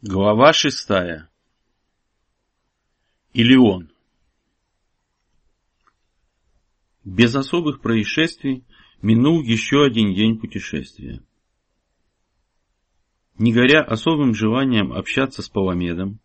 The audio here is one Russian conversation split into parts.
Глава шестая. Илион. Без особых происшествий минул еще один день путешествия. Не горя особым желанием общаться с Паламедом,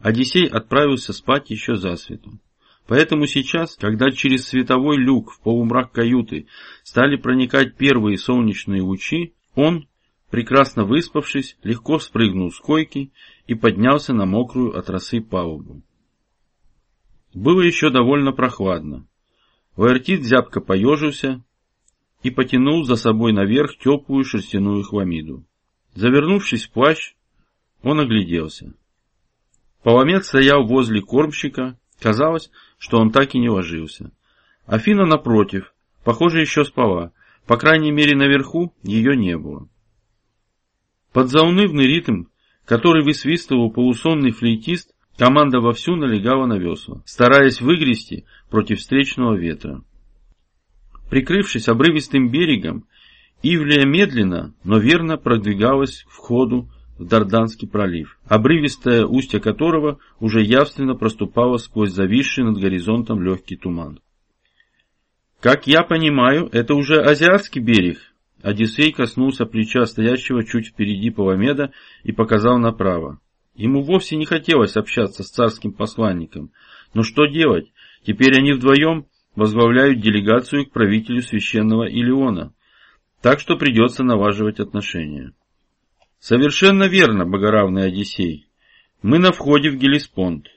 Одиссей отправился спать еще засвету. Поэтому сейчас, когда через световой люк в полумрак каюты стали проникать первые солнечные лучи, он, прекрасно выспавшись, легко спрыгнул с койки и поднялся на мокрую от росы палубу. Было еще довольно прохладно. Лаэртит зябко поежился и потянул за собой наверх теплую шерстяную хламиду. Завернувшись в плащ, он огляделся. Паламет стоял возле кормщика, казалось, что он так и не ложился. Афина, напротив, похоже, еще спала, по крайней мере наверху ее не было. Под заунывный ритм, который высвистывал полусонный флейтист, команда вовсю налегала на весла, стараясь выгрести против встречного ветра. Прикрывшись обрывистым берегом, Ивлия медленно, но верно продвигалась к входу в Дарданский пролив, обрывистое устье которого уже явственно проступало сквозь зависший над горизонтом легкий туман. «Как я понимаю, это уже азиатский берег», Одиссей коснулся плеча стоящего чуть впереди Паламеда и показал направо. Ему вовсе не хотелось общаться с царским посланником. Но что делать? Теперь они вдвоем возглавляют делегацию к правителю священного Илиона. Так что придется налаживать отношения. Совершенно верно, богоравный Одиссей. Мы на входе в Гелиспонд.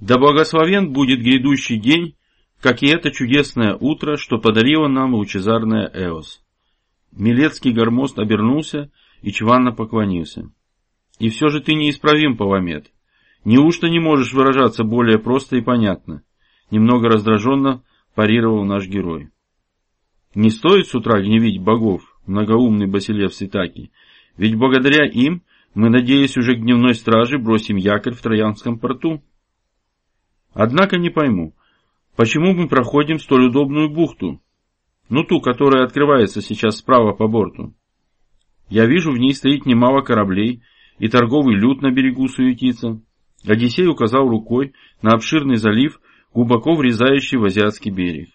Да благословен будет грядущий день, как и это чудесное утро, что подарило нам лучезарная Эос. Милецкий гармост обернулся и чванно поклонился. И все же ты неисправим, Паламет. Неужто не можешь выражаться более просто и понятно? Немного раздраженно парировал наш герой. Не стоит с утра гневить богов, многоумный Басилев Ситаки, ведь благодаря им мы, надеясь, уже к дневной страже бросим якорь в Троянском порту. Однако не пойму, почему мы проходим столь удобную бухту, ну ту, которая открывается сейчас справа по борту. Я вижу, в ней стоит немало кораблей, и торговый люд на берегу суетится. Одиссей указал рукой на обширный залив, глубоко врезающий в азиатский берег.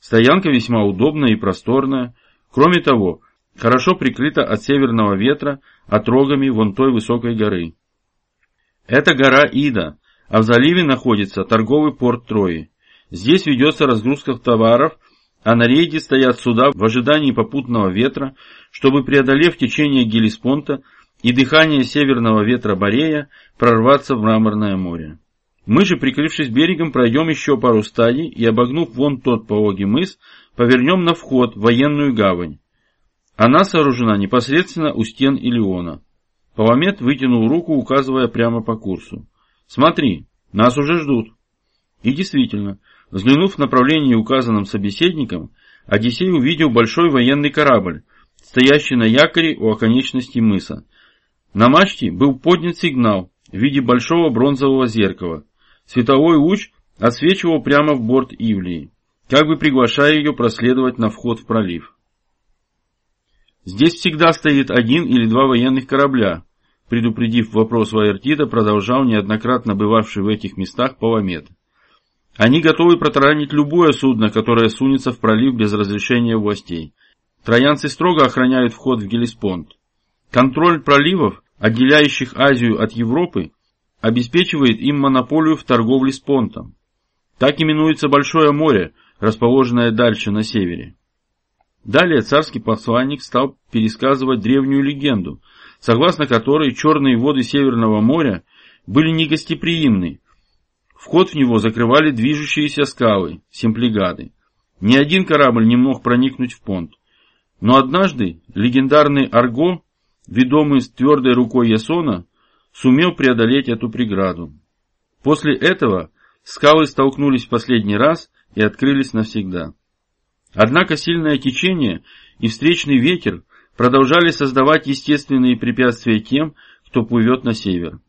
Стоянка весьма удобная и просторная. Кроме того, хорошо прикрыта от северного ветра отрогами вон той высокой горы. Это гора Ида, а в заливе находится торговый порт Трои. Здесь ведется разгрузка товаров а на рейде стоят суда в ожидании попутного ветра, чтобы, преодолев течение Гелиспонта и дыхание северного ветра Борея, прорваться в мраморное море. Мы же, прикрывшись берегом, пройдем еще пару стадий и, обогнув вон тот пологий мыс, повернем на вход в военную гавань. Она сооружена непосредственно у стен Илиона. Паламет вытянул руку, указывая прямо по курсу. «Смотри, нас уже ждут». И действительно, Взглянув в направлении, указанном собеседником, Одиссей увидел большой военный корабль, стоящий на якоре у оконечности мыса. На мачте был поднят сигнал в виде большого бронзового зеркала. Световой луч отсвечивал прямо в борт Ивлии, как бы приглашая ее проследовать на вход в пролив. Здесь всегда стоит один или два военных корабля, предупредив вопрос Ваертида, продолжал неоднократно бывавший в этих местах Паламет. Они готовы протаранить любое судно, которое сунется в пролив без разрешения властей. Троянцы строго охраняют вход в Гелиспонд. Контроль проливов, отделяющих Азию от Европы, обеспечивает им монополию в торговле с понтом. Так именуется Большое море, расположенное дальше на севере. Далее царский посланник стал пересказывать древнюю легенду, согласно которой черные воды Северного моря были негостеприимны, Вход в него закрывали движущиеся скалы, симплигады. Ни один корабль не мог проникнуть в понт. Но однажды легендарный Арго, ведомый с твердой рукой Ясона, сумел преодолеть эту преграду. После этого скалы столкнулись в последний раз и открылись навсегда. Однако сильное течение и встречный ветер продолжали создавать естественные препятствия тем, кто плывет на север.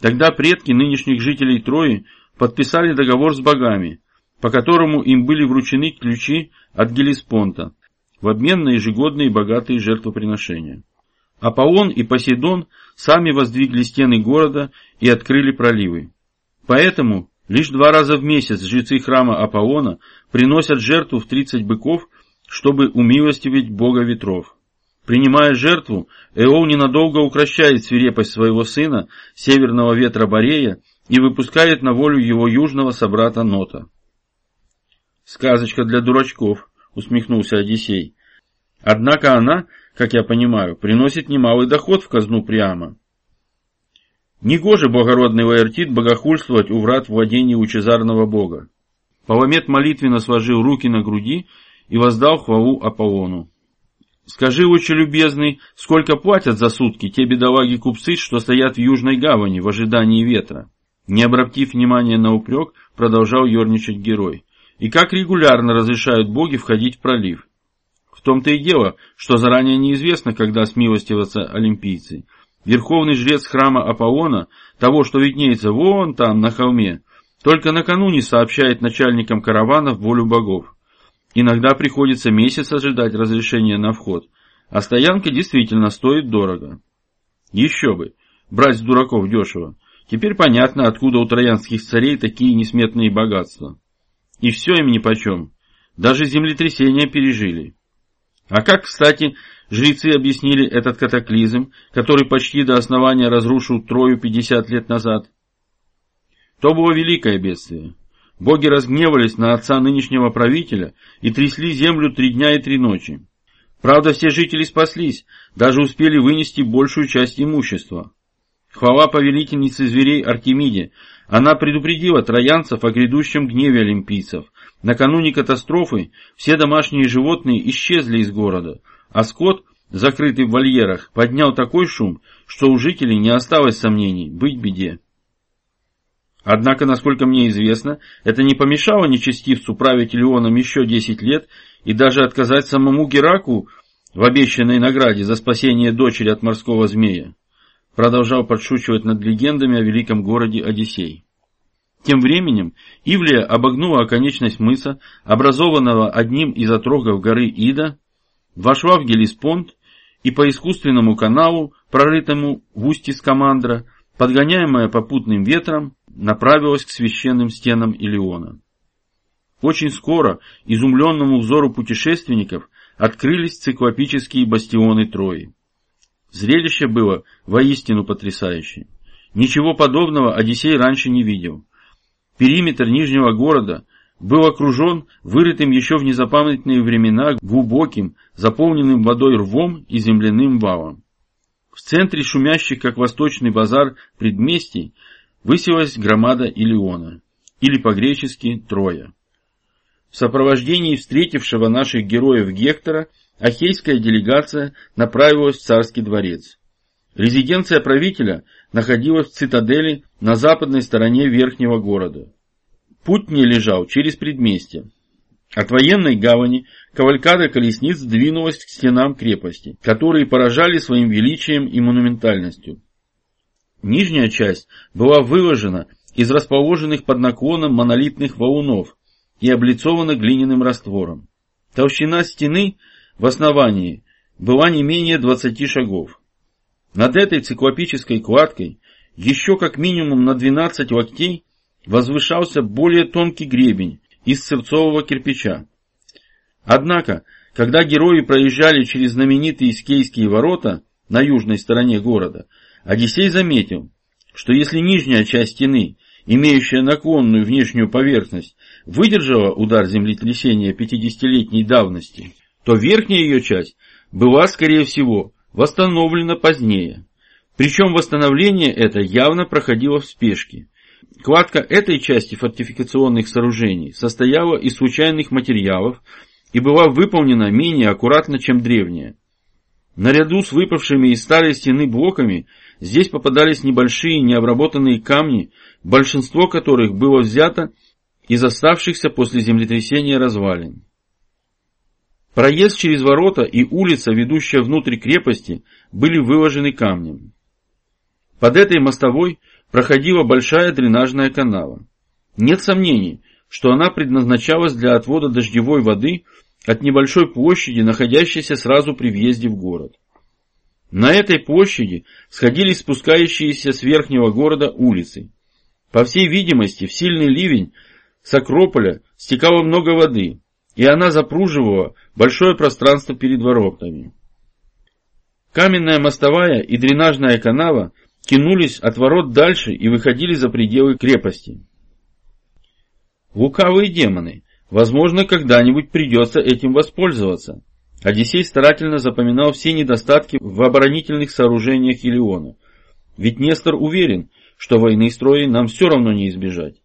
Тогда предки нынешних жителей Трои подписали договор с богами, по которому им были вручены ключи от Гелиспонта в обмен на ежегодные богатые жертвоприношения. Аполлон и Посейдон сами воздвигли стены города и открыли проливы. Поэтому лишь два раза в месяц жрецы храма Аполлона приносят жертву в 30 быков, чтобы умилостивить бога ветров. Принимая жертву, Эол ненадолго укращает свирепость своего сына, северного ветра Борея, и выпускает на волю его южного собрата Нота. «Сказочка для дурачков», — усмехнулся Одиссей. «Однако она, как я понимаю, приносит немалый доход в казну Приама». Негоже благородный Лаэртит богохульствовать у врат владения лучезарного бога. Паламет молитвенно сложил руки на груди и воздал хвалу Аполлону. «Скажи лучше, любезный, сколько платят за сутки те бедолаги-купцы, что стоят в Южной гавани в ожидании ветра?» Не обратив внимания на упрек, продолжал ерничать герой. И как регулярно разрешают боги входить в пролив? В том-то и дело, что заранее неизвестно, когда смилостиваться олимпийцы. Верховный жрец храма Аполлона, того, что виднеется вон там, на холме, только накануне сообщает начальникам караванов волю богов. Иногда приходится месяц ожидать разрешения на вход, а стоянка действительно стоит дорого. Еще бы, брать с дураков дешево. Теперь понятно, откуда у троянских царей такие несметные богатства. И все им нипочем. Даже землетрясения пережили. А как, кстати, жрецы объяснили этот катаклизм, который почти до основания разрушил Трою 50 лет назад? То было великое бедствие. Боги разгневались на отца нынешнего правителя и трясли землю три дня и три ночи. Правда, все жители спаслись, даже успели вынести большую часть имущества. Хвала повелительнице зверей Артемиде. Она предупредила троянцев о грядущем гневе олимпийцев. Накануне катастрофы все домашние животные исчезли из города, а скот, закрытый в вольерах, поднял такой шум, что у жителей не осталось сомнений быть беде. Однако, насколько мне известно, это не помешало нечестивцу править Леоном еще десять лет и даже отказать самому Гераку в обещанной награде за спасение дочери от морского змея продолжал подшучивать над легендами о великом городе Одиссей. Тем временем Ивлия обогнула оконечность мыса, образованного одним из отрогов горы Ида, вошла в Гелиспонд и по искусственному каналу, прорытому в устье Скамандра, подгоняемая попутным ветром, направилась к священным стенам Илиона. Очень скоро изумленному взору путешественников открылись циклопические бастионы Трои. Зрелище было воистину потрясающее. Ничего подобного Одиссей раньше не видел. Периметр Нижнего города был окружен вырытым еще в незапамятные времена глубоким, заполненным водой рвом и земляным валом. В центре шумящих, как восточный базар, предместий высилась громада Илиона, или по-гречески Троя. В сопровождении встретившего наших героев Гектора – Ахейская делегация направилась в царский дворец. Резиденция правителя находилась в цитадели на западной стороне верхнего города. Путь мне лежал через предместье. От военной гавани кавалькада колесниц двинулась к стенам крепости, которые поражали своим величием и монументальностью. Нижняя часть была выложена из расположенных под наклоном монолитных валунов и облицована глиняным раствором. Толщина стены в основании была не менее 20 шагов. Над этой циклопической кладкой еще как минимум на 12 локтей возвышался более тонкий гребень из сырцового кирпича. Однако, когда герои проезжали через знаменитые Искейские ворота на южной стороне города, Одиссей заметил, что если нижняя часть стены, имеющая наклонную внешнюю поверхность, выдержала удар землетрясения 50-летней давности, то верхняя ее часть была, скорее всего, восстановлена позднее. Причем восстановление это явно проходило в спешке. Кладка этой части фортификационных сооружений состояла из случайных материалов и была выполнена менее аккуратно, чем древняя. Наряду с выпавшими из старой стены блоками здесь попадались небольшие необработанные камни, большинство которых было взято из оставшихся после землетрясения развалин. Проезд через ворота и улица, ведущая внутрь крепости, были выложены камнем. Под этой мостовой проходила большая дренажная канава. Нет сомнений, что она предназначалась для отвода дождевой воды от небольшой площади, находящейся сразу при въезде в город. На этой площади сходились спускающиеся с верхнего города улицы. По всей видимости, в сильный ливень с Акрополя стекало много воды, и она запруживала большое пространство перед воротами. Каменная мостовая и дренажная канава тянулись от ворот дальше и выходили за пределы крепости. Лукавые демоны, возможно, когда-нибудь придется этим воспользоваться. Одиссей старательно запоминал все недостатки в оборонительных сооружениях Илиона. Ведь Нестор уверен, что войны строи нам все равно не избежать.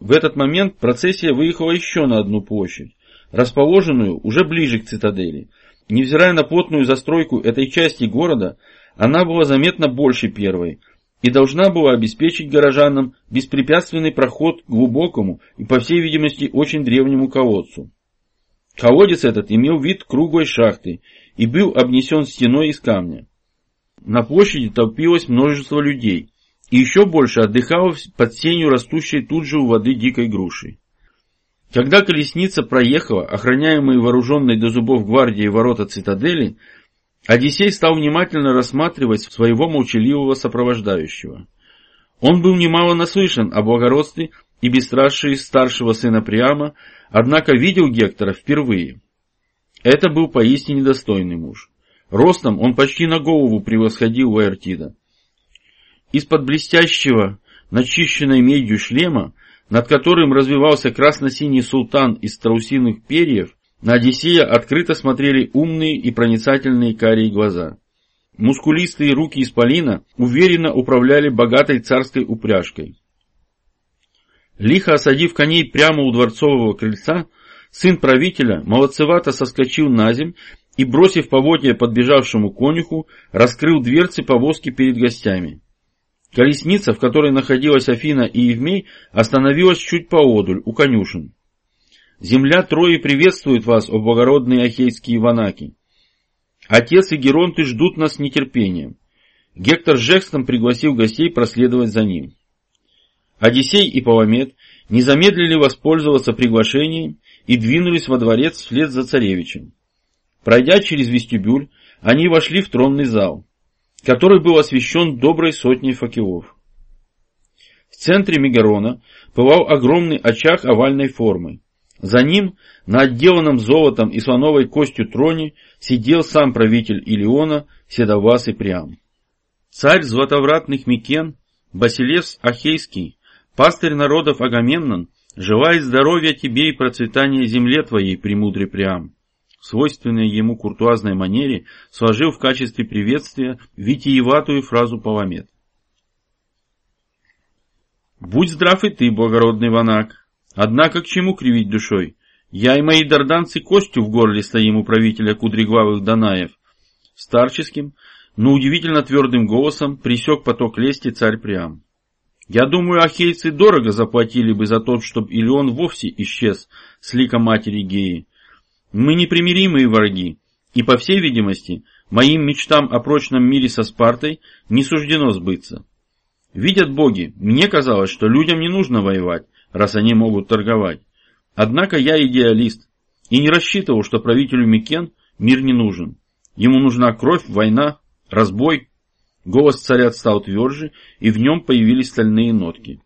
В этот момент процессия выехала еще на одну площадь, расположенную уже ближе к цитадели. Невзирая на плотную застройку этой части города, она была заметно больше первой и должна была обеспечить горожанам беспрепятственный проход к глубокому и, по всей видимости, очень древнему колодцу. Колодец этот имел вид круглой шахты и был обнесен стеной из камня. На площади толпилось множество людей, и еще больше отдыхало под сенью растущей тут же у воды дикой груши. Когда колесница проехала, охраняемые вооруженной до зубов гвардией ворота цитадели, Одиссей стал внимательно рассматривать своего молчаливого сопровождающего. Он был немало наслышан о благородстве и бесстрашии старшего сына Приама, однако видел Гектора впервые. Это был поистине достойный муж. Ростом он почти на голову превосходил Лаэртида. Из-под блестящего, начищенной медью шлема, над которым развивался красно-синий султан из страусиных перьев, на Одиссея открыто смотрели умные и проницательные карие глаза. Мускулистые руки исполина уверенно управляли богатой царской упряжкой. Лихо осадив коней прямо у дворцового крыльца, сын правителя молодцевато соскочил на земь и, бросив поводья подбежавшему конюху, раскрыл дверцы повозки перед гостями. Колесница, в которой находилась Афина и Евмей, остановилась чуть поодаль, у конюшен. Земля Трои приветствует вас, о благородные ахейские ванаки. Отец и Геронты ждут нас с нетерпением. Гектор жестом пригласил гостей проследовать за ним. Одиссей и Паламет не замедлили воспользоваться приглашением и двинулись во дворец вслед за царевичем. Пройдя через вестибюль, они вошли в тронный зал, который был освещен доброй сотней факелов. В центре Мегарона пылал огромный очаг овальной формы. За ним, на отделанном золотом и слоновой костью троне, сидел сам правитель Илиона, седовласый прям. Царь златовратных Микен, Басилевс Ахейский, пастырь народов Агамемнон, желает здоровья тебе и процветания земле твоей, премудрый. В свойственной ему куртуазной манере сложил в качестве приветствия витиеватую фразу Паламет. «Будь здрав и ты, благородный ванак, Однако к чему кривить душой? Я и мои дарданцы костью в горле стоим у правителя кудреглавых Данаев. Старческим, но удивительно твердым голосом присек поток лести царь Приам. Я думаю, ахейцы дорого заплатили бы за то, чтобы Илион вовсе исчез с лика матери Геи. Мы непримиримые враги, и, по всей видимости, моим мечтам о прочном мире со Спартой не суждено сбыться. Видят боги, мне казалось, что людям не нужно воевать, раз они могут торговать. Однако я идеалист и не рассчитывал, что правителю Микен мир не нужен. Ему нужна кровь, война, разбой. Голос царя стал тверже, и в нем появились стальные нотки.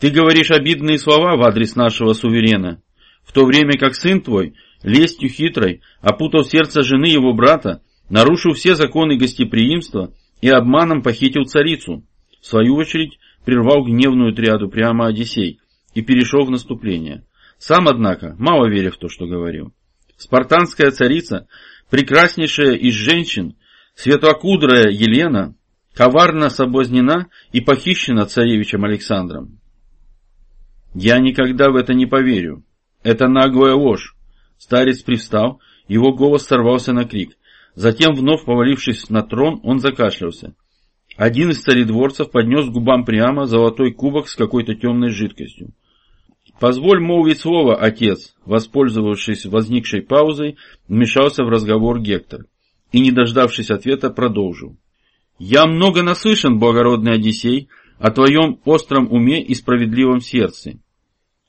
Ты говоришь обидные слова в адрес нашего суверена, в то время как сын твой, лестью хитрой, опутал сердце жены его брата, нарушил все законы гостеприимства и обманом похитил царицу. В свою очередь, прервал гневную триаду прямо Одиссей и перешел в наступление. Сам, однако, мало веря в то, что говорил. Спартанская царица, прекраснейшая из женщин, светлокудрая Елена, коварно соблазнена и похищена царевичем Александром. Я никогда в это не поверю. Это наглая ложь. Старец привстал, его голос сорвался на крик. Затем, вновь повалившись на трон, он закашлялся. Один из царедворцев поднес губам прямо золотой кубок с какой-то темной жидкостью. «Позволь молвить слово, отец», воспользовавшись возникшей паузой, вмешался в разговор Гектор и, не дождавшись ответа, продолжил. «Я много наслышан, благородный Одиссей, о твоем остром уме и справедливом сердце.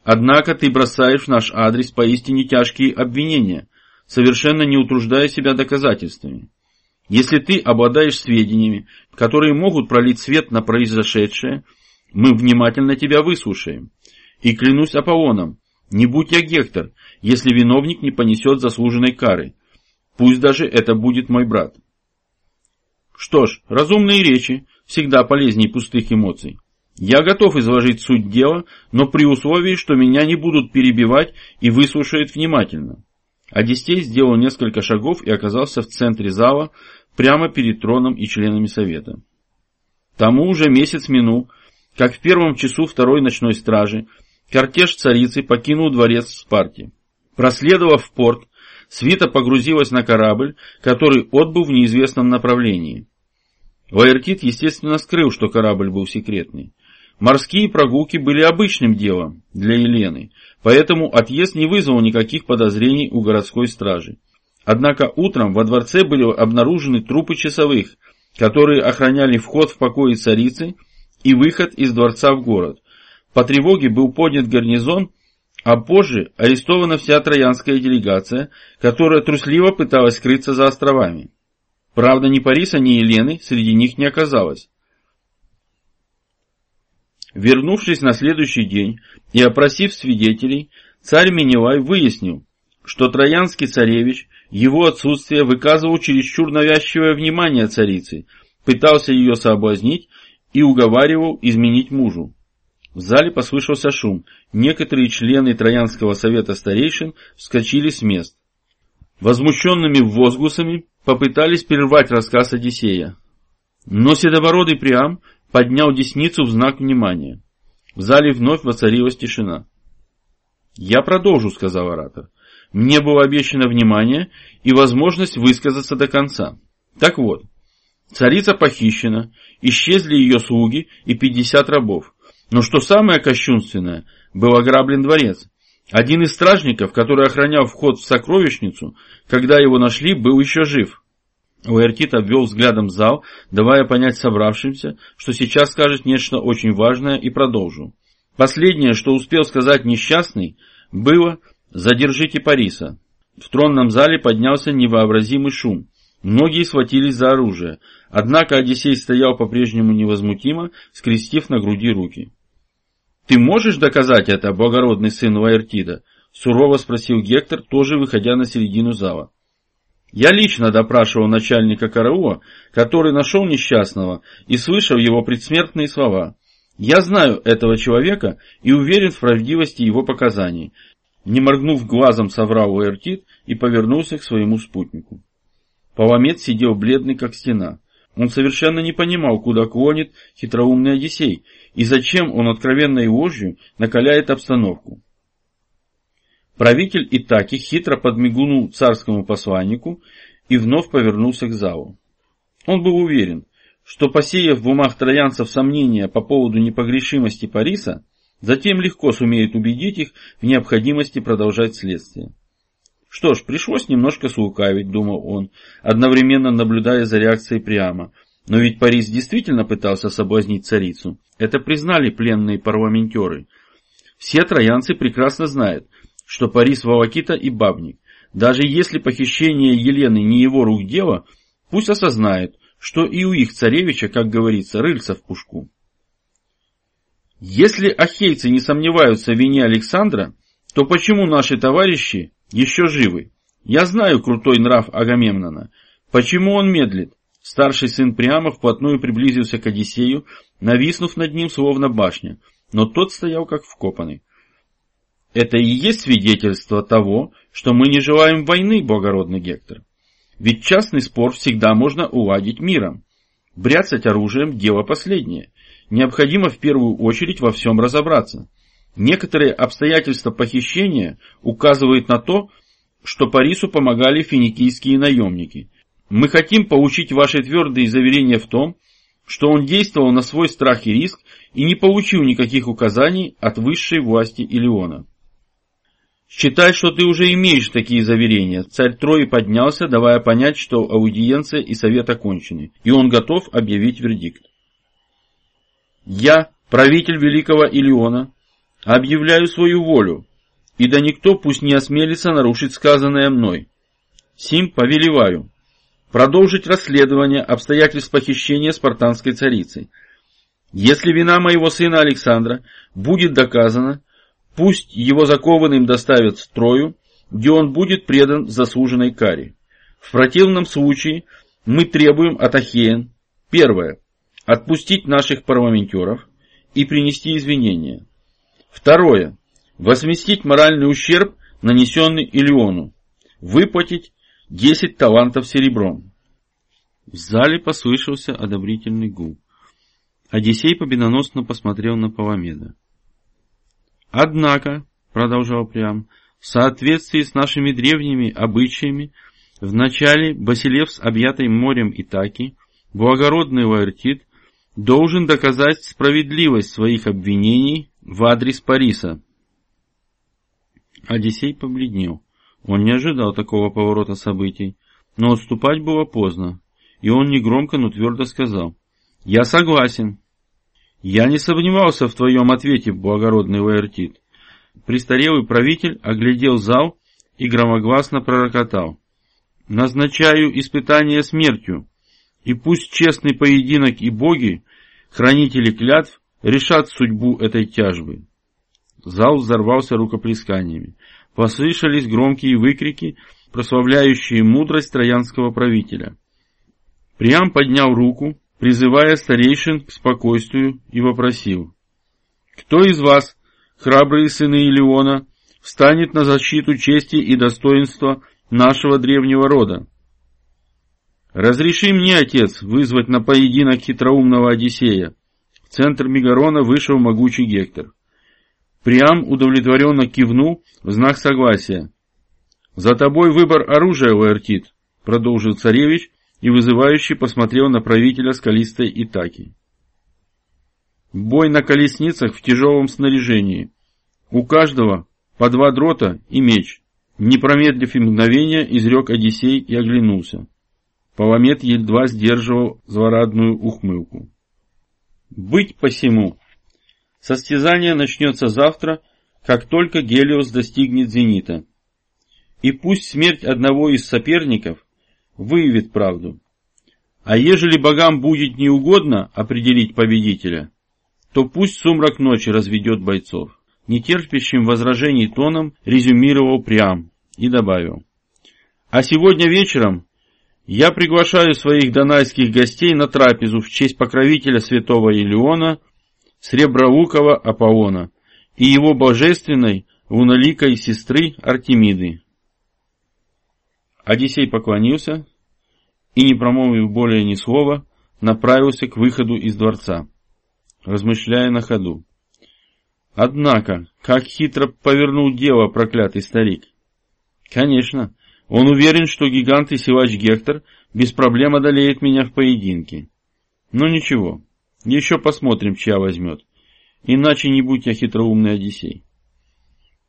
Однако ты бросаешь в наш адрес поистине тяжкие обвинения, совершенно не утруждая себя доказательствами. Если ты обладаешь сведениями, которые могут пролить свет на произошедшее, мы внимательно тебя выслушаем. И клянусь Аполлоном, не будь я Гектор, если виновник не понесет заслуженной кары. Пусть даже это будет мой брат. Что ж, разумные речи всегда полезнее пустых эмоций. Я готов изложить суть дела, но при условии, что меня не будут перебивать и выслушают внимательно. Одиссей сделал несколько шагов и оказался в центре зала, прямо перед троном и членами совета. Тому уже месяц минул, как в первом часу второй ночной стражи кортеж царицы покинул дворец в Спарте. Проследовав в порт, свита погрузилась на корабль, который отбыл в неизвестном направлении. Лаэртит, естественно, скрыл, что корабль был секретный. Морские прогулки были обычным делом для Елены, поэтому отъезд не вызвал никаких подозрений у городской стражи. Однако утром во дворце были обнаружены трупы часовых, которые охраняли вход в покои царицы и выход из дворца в город. По тревоге был поднят гарнизон, а позже арестована вся троянская делегация, которая трусливо пыталась скрыться за островами. Правда, ни Париса, ни Елены среди них не оказалось. Вернувшись на следующий день и опросив свидетелей, царь Менелай выяснил, что троянский царевич его отсутствие выказывал чересчур навязчивое внимание царицы, пытался ее соблазнить и уговаривал изменить мужу. В зале послышался шум. Некоторые члены Троянского совета старейшин вскочили с мест. Возмущенными возгласами попытались прервать рассказ Одиссея. Но седобородый Приам поднял десницу в знак внимания. В зале вновь воцарилась тишина. «Я продолжу», — сказал оратор. «Мне было обещано внимание и возможность высказаться до конца. Так вот, царица похищена, исчезли ее слуги и пятьдесят рабов. Но что самое кощунственное, был ограблен дворец. Один из стражников, который охранял вход в сокровищницу, когда его нашли, был еще жив. Уэртит обвел взглядом зал, давая понять собравшимся, что сейчас скажет нечто очень важное и продолжу. Последнее, что успел сказать несчастный, было «Задержите Париса». В тронном зале поднялся невообразимый шум. Многие схватились за оружие, однако Одиссей стоял по-прежнему невозмутимо, скрестив на груди руки. «Ты можешь доказать это, благородный сын Лаэртида?» — сурово спросил Гектор, тоже выходя на середину зала. Я лично допрашивал начальника КРУ, который нашел несчастного и слышал его предсмертные слова. Я знаю этого человека и уверен в правдивости его показаний. Не моргнув глазом, соврал Уэртит и повернулся к своему спутнику. Паламет сидел бледный, как стена. Он совершенно не понимал, куда клонит хитроумный Одиссей, и зачем он откровенной ложью накаляет обстановку. Правитель Итаки хитро подмигнул царскому посланнику и вновь повернулся к залу. Он был уверен, что посеяв в умах троянцев сомнения по поводу непогрешимости Париса, затем легко сумеет убедить их в необходимости продолжать следствие. Что ж, пришлось немножко слукавить, думал он, одновременно наблюдая за реакцией прямо. Но ведь Парис действительно пытался соблазнить царицу. Это признали пленные парламентеры. Все троянцы прекрасно знают, что Парис Волокита и бабник. Даже если похищение Елены не его рук дело, пусть осознает, что и у их царевича, как говорится, рыльца в пушку. Если ахейцы не сомневаются в вине Александра, то почему наши товарищи еще живы? Я знаю крутой нрав Агамемнона. Почему он медлит? Старший сын Приама вплотную приблизился к Одиссею, нависнув над ним словно башня, но тот стоял как вкопанный. Это и есть свидетельство того, что мы не желаем войны, благородный Гектор. Ведь частный спор всегда можно уладить миром. Бряцать оружием – дело последнее. Необходимо в первую очередь во всем разобраться. Некоторые обстоятельства похищения указывают на то, что Парису помогали финикийские наемники. Мы хотим получить ваши твердые заверения в том, что он действовал на свой страх и риск и не получил никаких указаний от высшей власти Илеона. Считай, что ты уже имеешь такие заверения. Царь Трои поднялся, давая понять, что аудиенция и совет окончены, и он готов объявить вердикт. Я, правитель великого Илиона, объявляю свою волю, и да никто пусть не осмелится нарушить сказанное мной. Сим повелеваю. продолжить расследование обстоятельств похищения спартанской царицы. Если вина моего сына Александра будет доказана, пусть его закованным доставят в Трою, где он будет предан заслуженной каре. В противном случае мы требуем от Ахеен, первое, отпустить наших парламентеров и принести извинения. Второе, возместить моральный ущерб, нанесенный Илиону, выплатить 10 талантов серебром. В зале послышался одобрительный гул. Одиссей победоносно посмотрел на Паламеда. Однако, продолжал Прям, в соответствии с нашими древними обычаями, в начале Басилевс, объятый морем Итаки, благородный Лаэртит, должен доказать справедливость своих обвинений в адрес Париса. Одиссей побледнел. Он не ожидал такого поворота событий, но отступать было поздно, и он негромко, но твердо сказал, «Я согласен». «Я не сомневался в твоем ответе, благородный Лаэртит». Престарелый правитель оглядел зал и громогласно пророкотал. «Назначаю испытание смертью, и пусть честный поединок и боги, хранители клятв, решат судьбу этой тяжбы». Зал взорвался рукоплесканиями. Послышались громкие выкрики, прославляющие мудрость троянского правителя. Приам поднял руку, призывая старейшин к спокойствию, и вопросил. «Кто из вас, храбрые сыны Илиона, встанет на защиту чести и достоинства нашего древнего рода?» «Разреши мне, отец, вызвать на поединок хитроумного Одиссея». Центр Мегарона вышел могучий Гектор. Приам удовлетворенно кивнул в знак согласия. «За тобой выбор оружия, Лаэртит», — продолжил царевич и вызывающе посмотрел на правителя скалистой Итаки. Бой на колесницах в тяжелом снаряжении. У каждого по два дрота и меч. Не промедлив и мгновения, изрек Одиссей и оглянулся. Паламет едва сдерживал злорадную ухмылку. «Быть посему!» Состязание начнется завтра, как только Гелиос достигнет зенита. И пусть смерть одного из соперников выявит правду. А ежели богам будет неугодно определить победителя, то пусть сумрак ночи разведет бойцов. Нетерпящим возражений тоном резюмировал Прям и добавил. А сегодня вечером я приглашаю своих донайских гостей на трапезу в честь покровителя святого Илеона Сребровукова Аполлона и его божественной луноликой сестры Артемиды. Одиссей поклонился и, не промолвив более ни слова, направился к выходу из дворца, размышляя на ходу. Однако, как хитро повернул дело проклятый старик. Конечно, он уверен, что гигант и силач Гектор без проблем одолеет меня в поединке. Но ничего, еще посмотрим, чья возьмет. Иначе не будь я хитроумный Одиссей.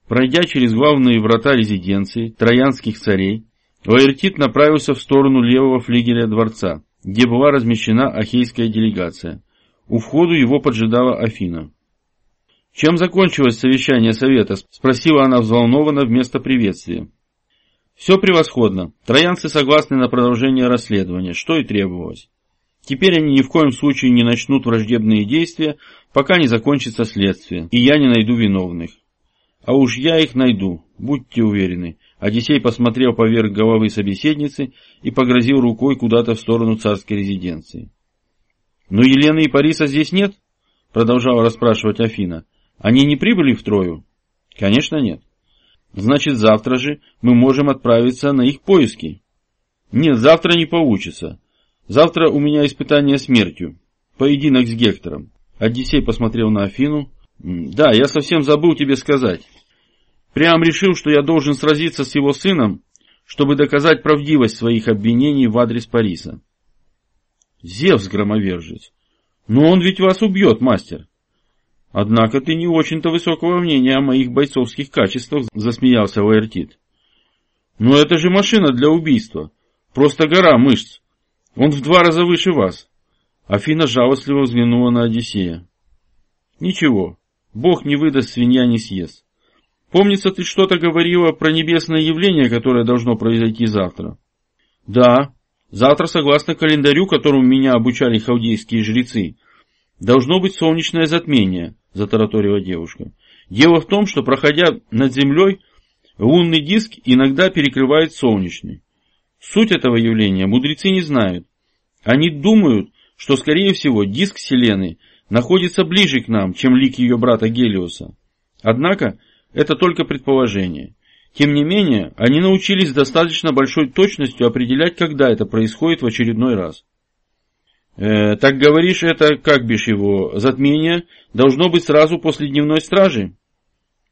Пройдя через главные врата резиденции троянских царей, Лаэртит направился в сторону левого флигеля дворца, где была размещена ахейская делегация. У входа его поджидала Афина. «Чем закончилось совещание совета?» – спросила она взволнованно вместо приветствия. «Все превосходно. Троянцы согласны на продолжение расследования, что и требовалось. Теперь они ни в коем случае не начнут враждебные действия, пока не закончится следствие, и я не найду виновных. А уж я их найду, будьте уверены. Одиссей посмотрел поверх головы собеседницы и погрозил рукой куда-то в сторону царской резиденции. «Но Елены и Париса здесь нет?» Продолжала расспрашивать Афина. «Они не прибыли в Трою?» «Конечно нет». «Значит, завтра же мы можем отправиться на их поиски». «Нет, завтра не получится. Завтра у меня испытание смертью. Поединок с Гектором. Одиссей посмотрел на Афину. Да, я совсем забыл тебе сказать. Прям решил, что я должен сразиться с его сыном, чтобы доказать правдивость своих обвинений в адрес Париса. Зевс громовержец. Но он ведь вас убьет, мастер. Однако ты не очень-то высокого мнения о моих бойцовских качествах, засмеялся Лаэртит. Но это же машина для убийства. Просто гора мышц. Он в два раза выше вас. Афина жалостливо взглянула на Одиссея. Ничего, Бог не выдаст, свинья не съест. Помнится, ты что-то говорила про небесное явление, которое должно произойти завтра. Да, Завтра, согласно календарю, которому меня обучали халдейские жрецы, должно быть солнечное затмение, затараторила девушка. Дело в том, что, проходя над землей, лунный диск иногда перекрывает солнечный. Суть этого явления мудрецы не знают. Они думают, что, скорее всего, диск Селены находится ближе к нам, чем лик ее брата Гелиоса. Однако, это только предположение. Тем не менее, они научились с достаточно большой точностью определять, когда это происходит в очередной раз. Э, так говоришь, это, как бишь его, затмение должно быть сразу после дневной стражи?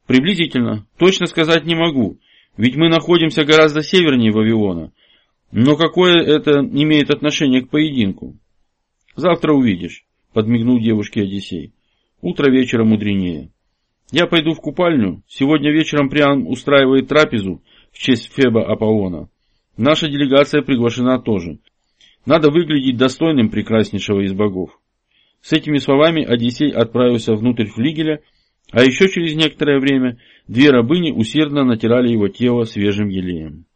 Приблизительно. Точно сказать не могу, ведь мы находимся гораздо севернее Вавилона. Но какое это имеет отношение к поединку? Завтра увидишь, подмигнул девушке Одиссей. Утро вечера мудренее. Я пойду в купальню. Сегодня вечером Приам устраивает трапезу в честь Феба Аполлона. Наша делегация приглашена тоже. Надо выглядеть достойным прекраснейшего из богов. С этими словами Одиссей отправился внутрь флигеля, а еще через некоторое время две рабыни усердно натирали его тело свежим елеем.